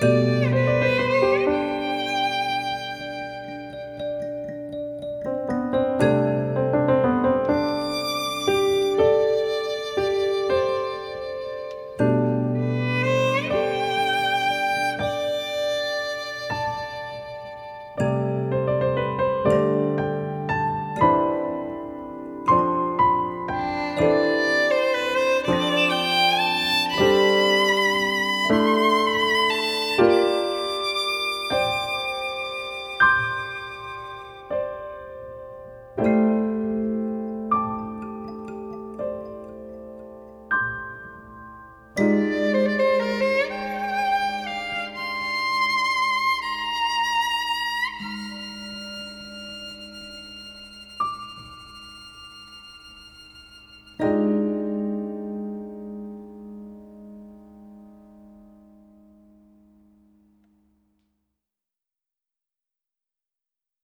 Música